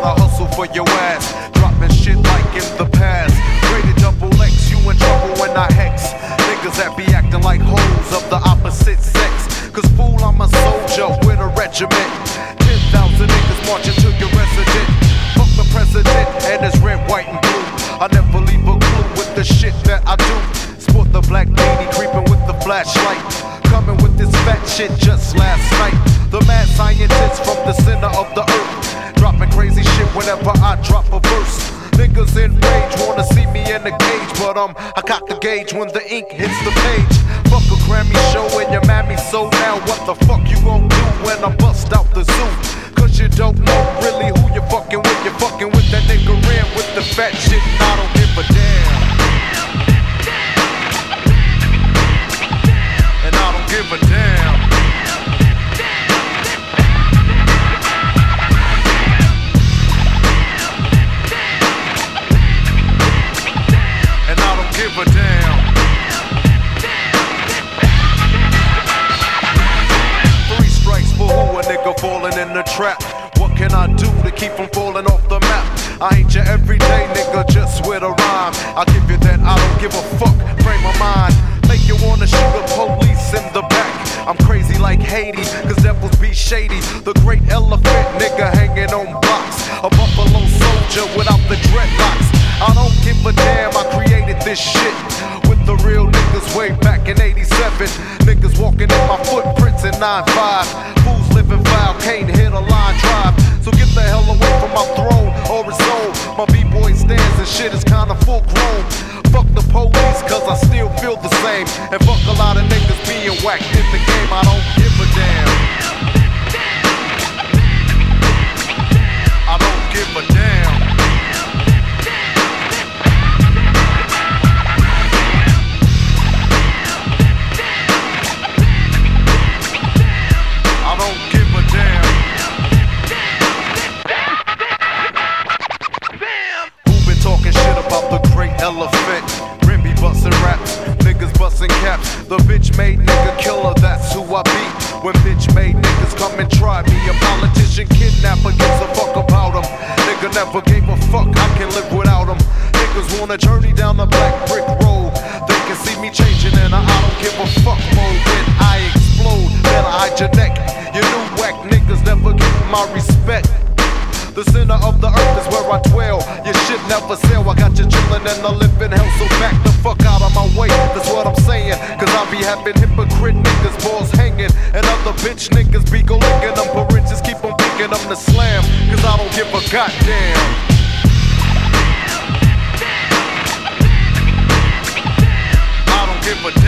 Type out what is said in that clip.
gotta hustle for your ass. Dropping shit like in the past. Rated double X, you in trouble when I hex. Niggas that be acting like hoes of the opposite sex. Cause fool, I'm a soldier with a regiment. 10,000 niggas marching to your resident. Fuck the president and his red, white, and blue. I never leave a clue with the shit that I do. Sport the black lady creeping with the flashlight. Coming with this fat shit just last night. Whenever I drop a verse. Niggas in rage wanna see me in the cage, but um, I cock the gauge when the ink hits the page. Fuck a Grammy show and your mammy so now what the fuck you trap. What can I do to keep from falling off the map? I ain't your everyday nigga, just with a rhyme. I give you that I don't give a fuck frame of mind. Make you wanna shoot the police in the back. I'm crazy like Haiti, cause devils be shady. The great elephant nigga hanging on blocks. A buffalo soldier without the dreadlocks. I don't give a damn, I created this shit with the real niggas way back in 87. Niggas walking in my footprints in 9-5. Fools can't hit a line drive. So get the hell away from my throne or it's on. My b-boy stands and shit is kinda full grown. Fuck the police, cause I still feel the same. And fuck a lot of niggas being whacked in the game, I don't give a damn. Bustin' caps. The bitch made nigga killer, that's who I be. When bitch made niggas come and try me, a politician kidnapper gives a fuck about him. Nigga never gave a fuck, I can live without him. Niggas wanna journey down the black brick road. They can see me changing and I, I don't give a fuck mode. When I explode, better hide your neck. You new whack niggas never get my respect. The center of the earth is where I dwell. Your shit never sell. I got you chillin' in the living hell, so back the fuck Having hypocrite niggas, balls hanging. And other bitch niggas be go licking them. But riches keep on picking them to slam. Cause I don't give a goddamn. I don't give a.